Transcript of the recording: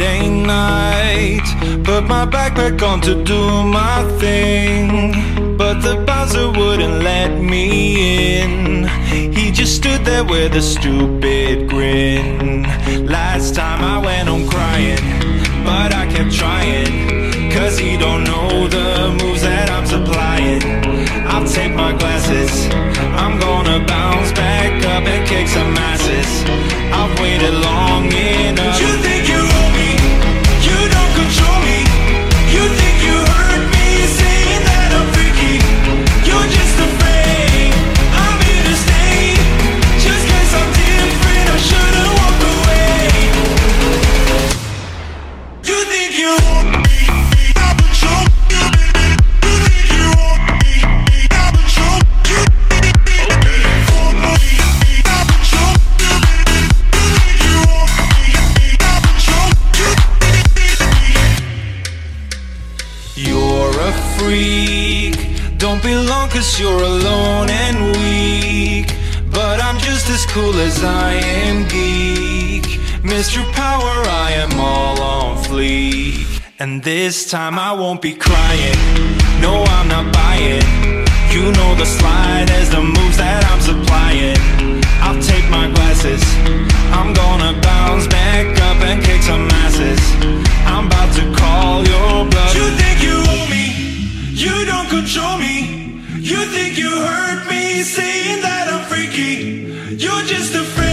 Friday night, put my backpack on to do my thing. But the bouncer wouldn't let me in. He just stood there with a stupid grin. Last time I went home crying, but I kept trying. Cause he don't know the moves that I'm supplying. I'll take my glasses, I'm gonna bounce back up and kick some asses. I've waited long freak. Don't belong cause you're alone and weak. But I'm just as cool as I am geek. Mr. Power, I am all on fleek. And this time I won't be crying. No, I'm not buying. You know the slide as the moves that I'm supplying. I'll take my glasses. I'm gonna and freaky. You're just a freak.